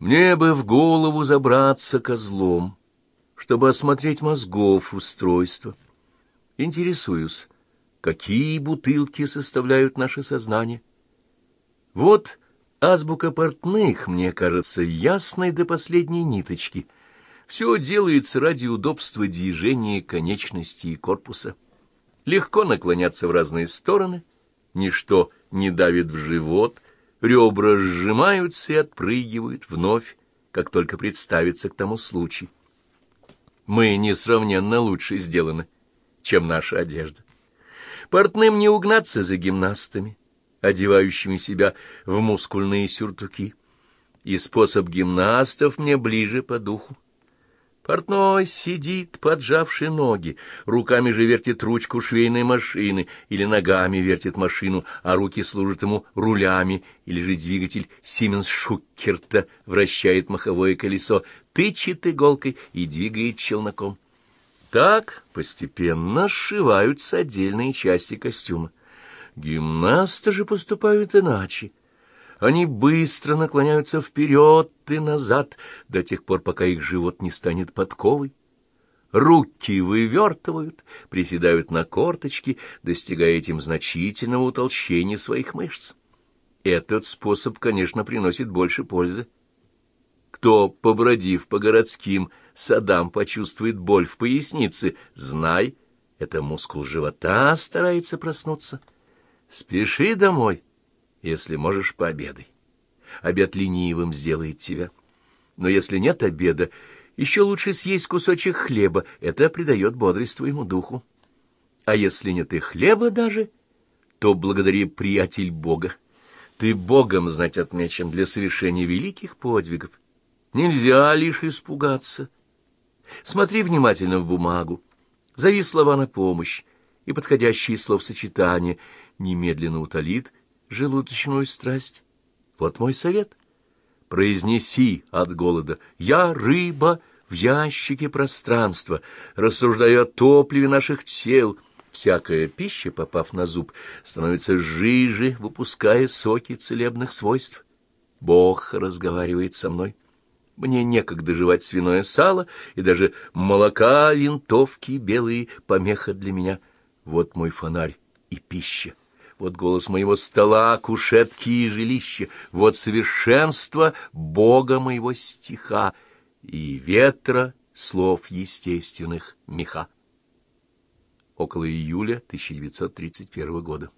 Мне бы в голову забраться козлом, чтобы осмотреть мозгов устройства. Интересуюсь, какие бутылки составляют наше сознание. Вот азбука портных, мне кажется, ясной до последней ниточки. Все делается ради удобства движения конечностей и корпуса. Легко наклоняться в разные стороны, ничто не давит в живот, ребра сжимаются и отпрыгивают вновь, как только представится к тому случай. Мы несравненно лучше сделаны, чем наша одежда. Портным не угнаться за гимнастами, одевающими себя в мускульные сюртуки. И способ гимнастов мне ближе по духу. Портной сидит, поджавши ноги, руками же вертит ручку швейной машины или ногами вертит машину, а руки служат ему рулями, или же двигатель Сименс Шуккерта вращает маховое колесо, тычет иголкой и двигает челноком. Так постепенно сшиваются отдельные части костюма. Гимнасты же поступают иначе. Они быстро наклоняются вперед и назад до тех пор, пока их живот не станет подковой. Руки вывертывают, приседают на корточки, достигая этим значительного утолщения своих мышц. Этот способ, конечно, приносит больше пользы. Кто, побродив по городским садам, почувствует боль в пояснице, знай, это мускул живота старается проснуться. Спеши домой, если можешь, пообедай. Обед ленивым сделает тебя. Но если нет обеда, еще лучше съесть кусочек хлеба, это придает бодрость твоему духу. А если нет и хлеба даже, то благодари, приятель Бога. Ты Богом, знать, отмечен для совершения великих подвигов. Нельзя лишь испугаться. Смотри внимательно в бумагу, зови слова на помощь, и подходящие словосочетания немедленно утолит желудочную страсть. Вот мой совет. Произнеси от голода «Я рыба в ящике пространства, рассуждая о топливе наших тел». Всякая пища, попав на зуб, становится жиже, выпуская соки целебных свойств. Бог разговаривает со мной. Мне некогда жевать свиное сало, и даже молока, винтовки белые — помеха для меня. Вот мой фонарь и пища. Вот голос моего стола, кушетки и жилища, вот совершенство Бога моего стиха и ветра слов естественных меха. Около июля 1931 года.